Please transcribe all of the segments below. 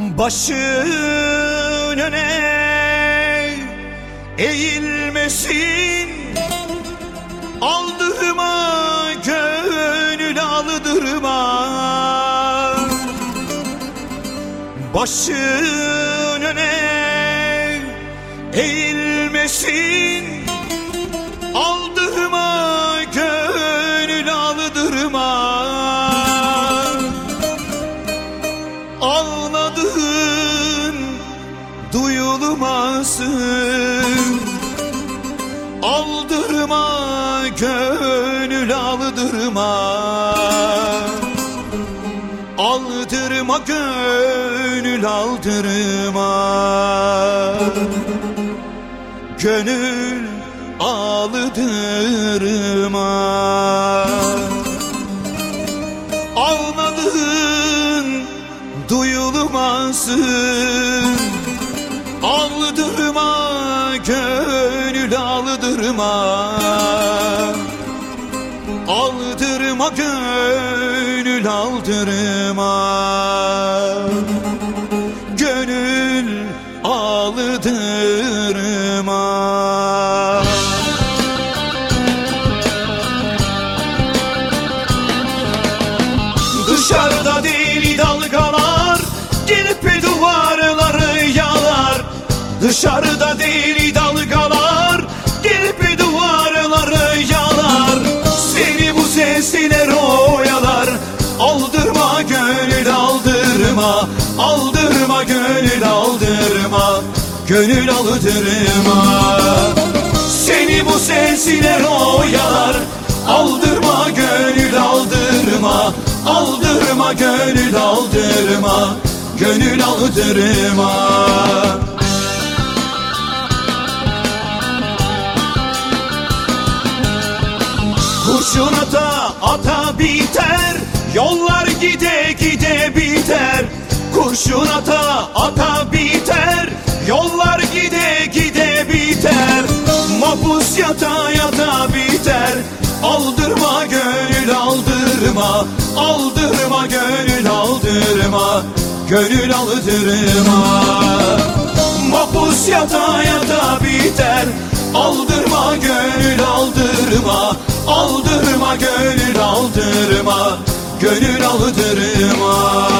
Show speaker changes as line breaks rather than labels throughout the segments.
Başın öne eğilmesin. Aldırma gönül aldırma. Başın öne eğilmesin. Aldırma duyulmasın Aldırma gönül aldırma. Aldırma gönül aldırma. Gönül aldırma. Ağladığın duyulmasın Aldırma gönül aldırma. Aldırma gönül aldırma Dışarıda deli dalgalar Gelip duvarları yalar. Seni bu sesler oyalar Aldırma gönül aldırma Aldırma gönül aldırma Gönül aldırma. Seni bu sesler oyalar Aldırma gönül aldırma Aldırma gönül aldırma Gönül aldırma Kurşun ata ata biter Yollar gide gide biter. Kurşun ata ata biter Yollar gide gide biter. Mapus yata yata biter Aldırma gönül aldırma. Aldırma gönül aldırma Gönül aldırma. Mapus yata yata biter Aldırma gönül aldırma. Aldırma gönül aldırma Gönül aldırma.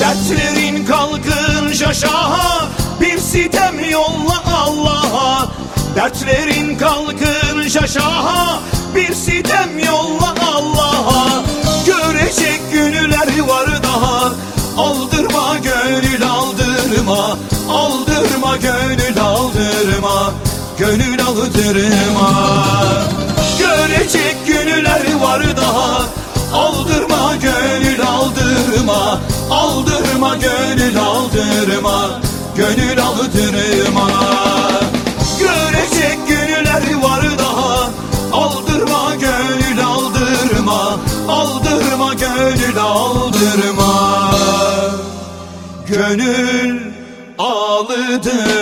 Dertlerin kalkınca şaha Bir sitem yolla Allah'a. Dertlerin kalkınca şaha Bir sitem yolla Allah'a. Görecek günler var daha Aldırma gönül aldırma. Aldırma gönül aldırma Gönül aldırma. Görecek günler var daha Aldırma gönül aldırma. Aldırma gönül Gönül aldırma Görecek günler var daha. Aldırma gönül aldırma. Aldırma gönül aldırma. Gönül aldırma